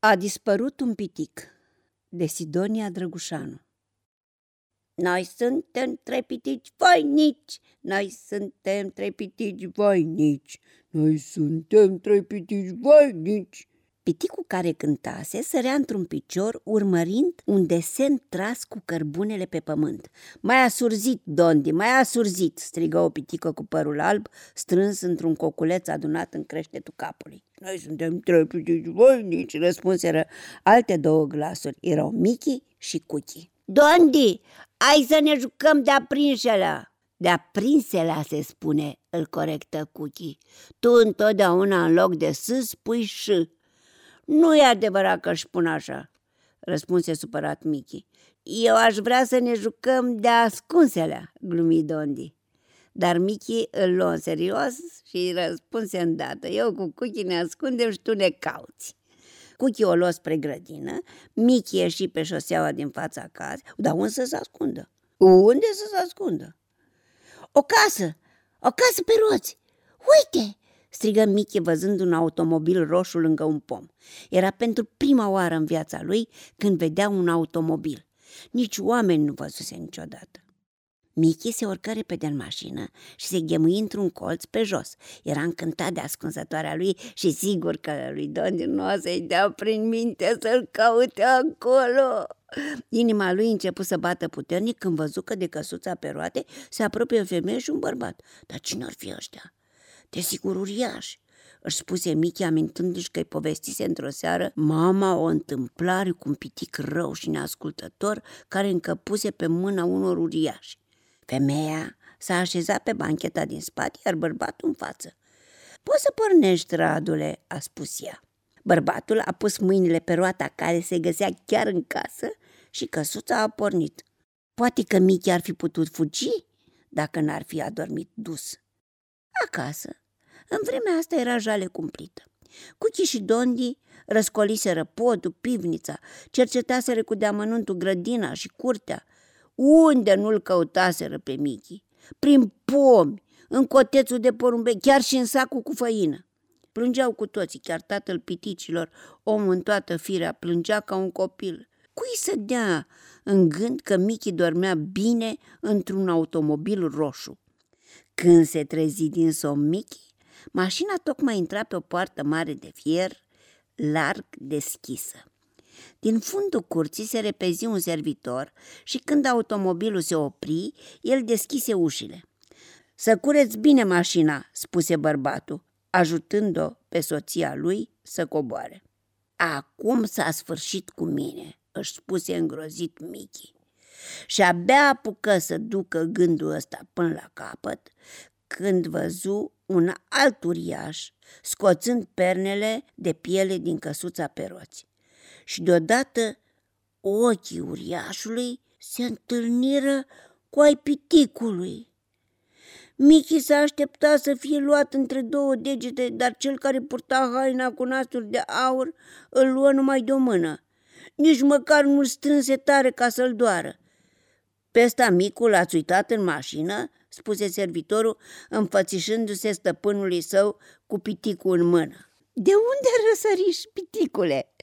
A dispărut un pitic de Sidonia Drăgușanu Noi suntem trei pitici voinici, noi suntem trei pitici voinici, noi suntem trei pitici voinici. Piticul care cântase sărea într-un picior, urmărind un desen tras cu cărbunele pe pământ. Mai a surzit, Dondi, mai a surzit!" strigă o pitică cu părul alb, strâns într-un coculeț adunat în creștetul capului. Noi suntem trei pitici voinici, răspunseră alte două glasuri. Erau Michi și Cuchi. Dondi, ai să ne jucăm de aprinșela! De aprinsela se spune, îl corectă Cuchi. Tu întotdeauna în loc de s spui ș. Nu e adevărat că își spun așa, răspunse supărat Michi. Eu aș vrea să ne jucăm de ascunselea, glumi Dondi. Dar Michi îl luă în serios și răspunse îndată. Eu cu Cuchi ne ascundem și tu ne cauți. Cuchi o luă spre grădină, Michi ieși pe șoseaua din fața casei, dar unde să se ascundă? Unde să se ascundă? O casă! O casă pe roți! Uite! Strigă Michi văzând un automobil roșu lângă un pom. Era pentru prima oară în viața lui când vedea un automobil. Nici oameni nu văzuse niciodată. Michi se urcă repede în mașină și se ghemui într-un colț pe jos. Era încântat de ascunsătoarea lui și sigur că lui Don nu o să-i dea prin minte să-l caute acolo. Inima lui început să bată puternic când văzu că de căsuța pe roate se apropie o femeie și un bărbat. Dar cine ar fi ăștia? Desigur uriași își spuse Michi amintându-și că-i povestise într-o seară mama o întâmplare cu un pitic rău și neascultător care încăpuse pe mâna unor uriași. Femeia s-a așezat pe bancheta din spate, iar bărbatul în față. Poți să pornești, Radule, a spus ea. Bărbatul a pus mâinile pe roata care se găsea chiar în casă și căsuța a pornit. Poate că Michi ar fi putut fugi dacă n-ar fi adormit dus. Acasă, în vremea asta era jale cumplită. Cuchi și Dondi răscoliseră podul, pivnița, cercetaseră cu deamănuntul grădina și curtea. Unde nu-l căutaseră pe Michi? Prin pomi, în cotețul de porumbei, chiar și în sacul cu făină. Plângeau cu toții, chiar tatăl piticilor, omul în toată firea, plângea ca un copil. Cui să dea în gând că Michi dormea bine într-un automobil roșu? Când se trezi din somn Michi, mașina tocmai intra pe o poartă mare de fier, larg deschisă. Din fundul curții se repezi un servitor și când automobilul se opri, el deschise ușile. Să cureți bine mașina, spuse bărbatul, ajutând-o pe soția lui să coboare. Acum s-a sfârșit cu mine, își spuse îngrozit Michi. Și abia apucă să ducă gândul ăsta până la capăt, când văzu un alt uriaș scoțând pernele de piele din căsuța pe roți. Și deodată ochii uriașului se întâlniră cu ai piticului. Michi s-a așteptat să fie luat între două degete, dar cel care purta haina cu nasuri de aur îl luă numai de o mână. Nici măcar nu-l strânse tare ca să-l doară. Pe ăsta micul l-ați uitat în mașină?" spuse servitorul, înfățișându-se stăpânului său cu piticul în mână. De unde răsăriși, piticule?"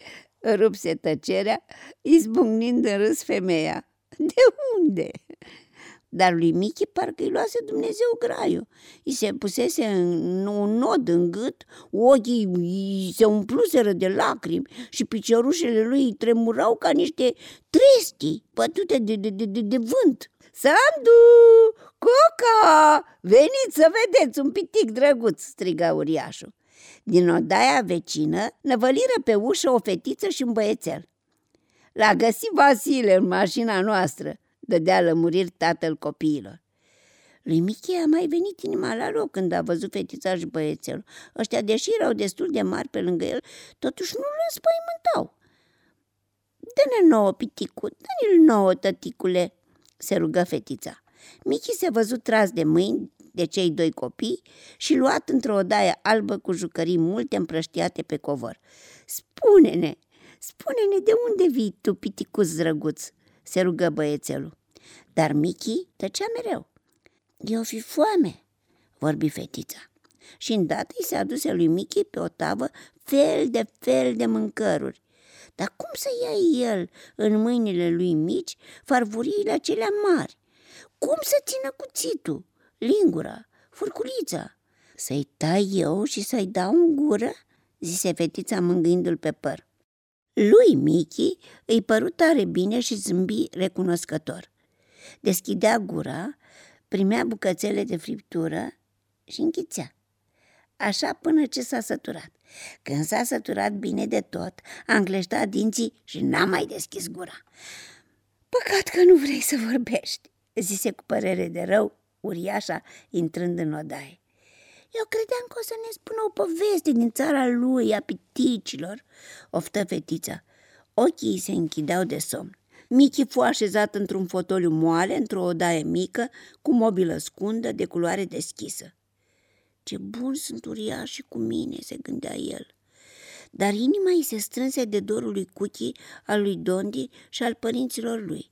rupse tăcerea, izbucnind în râs femeia. De unde?" Dar lui Michi parcă îi luase Dumnezeu graiul. I se pusese în un nod în gât, ochii îi se umpluseră de lacrimi și piciorușele lui îi tremurau ca niște trestii bătute de, de, de, de, de vânt. Sandu! Coca! Veniți să vedeți un pitic drăguț!" striga uriașul. Din odaia vecină năvăliră pe ușă o fetiță și un băiețel. L-a găsit Vasile în mașina noastră, dădea lămuriri tatăl copiilor. Lui Michi a mai venit inima la loc când a văzut fetița și băiețelul. Ăștia, deși erau destul de mari pe lângă el, totuși nu îl înspăimântau. Dă-ne nouă, piticu, dă-ne-l nouă, tăticule, se rugă fetița. Michi se văzut tras de mâini de cei doi copii și luat într-o odaie albă cu jucării multe împrăștiate pe covor. Spune-ne, spune-ne de unde vii tu, piticuț drăguț?" Se rugă băiețelul. Dar Michi tăcea mereu. Eu fi foame, vorbi fetița. Și îndată îi se aduse lui Michi pe o tavă fel de fel de mâncăruri. Dar cum să ia el în mâinile lui mici farfuriile acelea mari? Cum să țină cuțitul, lingura, furculița? Să-i tai eu și să-i dau în gură? zise fetița mângâindu-l pe păr. Lui Michi îi păru tare bine și zâmbi recunoscător. Deschidea gura, primea bucățele de friptură și închițea. Așa până ce s-a săturat. Când s-a săturat bine de tot, a încleștat dinții și n-a mai deschis gura. Păcat că nu vrei să vorbești, zise cu părere de rău uriașa intrând în odaie. Eu credeam că o să ne spună o poveste din țara lui, a piticilor, oftă fetița. Ochii se închideau de somn. Michi fu așezat într-un fotoliu moale, într-o odaie mică, cu mobilă scundă, de culoare deschisă. Ce bun sunt uriașii cu mine, se gândea el. Dar inima îi se strânse de dorul lui Cuchi, al lui Dondi și al părinților lui.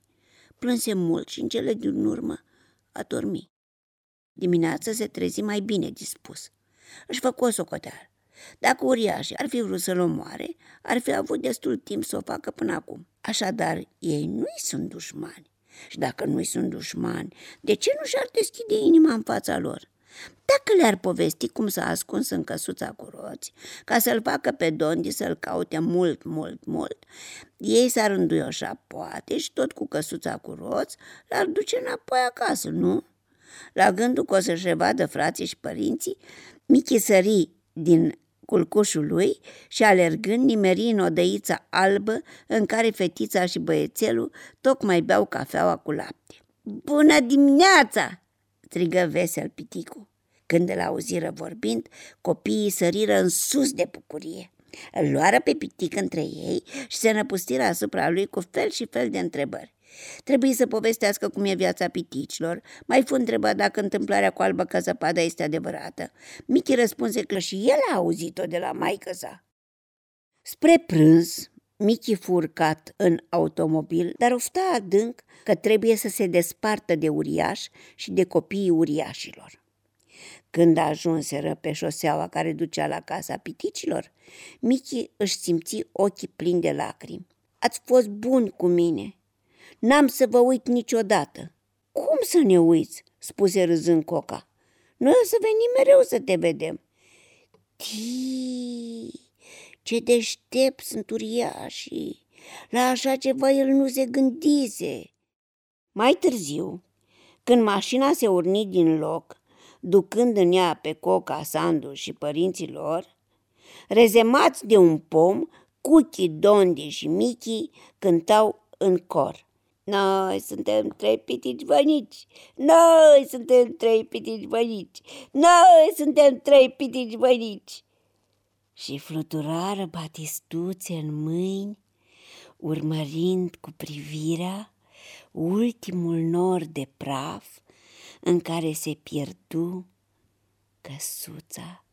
Plânse mult și în cele din urmă a dormit. Dimineața se trezi mai bine dispus. Își făcu o socoteală. Dacă uriașii ar fi vrut să-l omoare, ar fi avut destul timp să o facă până acum. Așadar, ei nu-i sunt dușmani. Și dacă nu-i sunt dușmani, de ce nu și-ar deschide inima în fața lor? Dacă le-ar povesti cum s-a ascuns în căsuța cu roți, ca să-l facă pe Dondi să-l caute mult, mult, mult, ei s-ar înduioșa poate și tot cu căsuța cu roți l-ar duce înapoi acasă, nu? La gândul că o să-și revadă frații și părinții, Michi sări din culcușul lui și alergând nimeri în odăița albă în care fetița și băiețelul tocmai beau cafeaua cu lapte. Bună dimineața!" strigă vesel piticu. Când îl auziră vorbind, copiii săriră în sus de bucurie. Îl luară pe pitic între ei și se năpustiră asupra lui cu fel și fel de întrebări. Trebuie să povestească cum e viața piticilor. Mai fu întrebat dacă întâmplarea cu albă ca zăpada este adevărată. Michi răspunse că și el a auzit-o de la maică sa. Spre prânz, Michi fu urcat în automobil, dar ofta adânc că trebuie să se despartă de uriaș și de copiii uriașilor. Când ajunseră pe șoseaua care ducea la casa piticilor, Michi își simți ochii plini de lacrimi. Ați fost buni cu mine, N-am să vă uit niciodată. Cum să ne uiți? spuse râzând Coca. Noi o să venim mereu să te vedem. Tii, ce deștept sunt uriașii! La așa ceva el nu se gândise. Mai târziu, când mașina se urni din loc, ducând în ea pe Coca, Sandu și părinții lor, rezemați de un pom, Cuchi, Dondi și Michi cântau în cor. Noi suntem trei pitici bănici, noi suntem trei pitici bănici, noi suntem trei pitici bănici. Și fluturară batistuțe în mâini, urmărind cu privirea ultimul nor de praf în care se pierdu căsuța cu roți.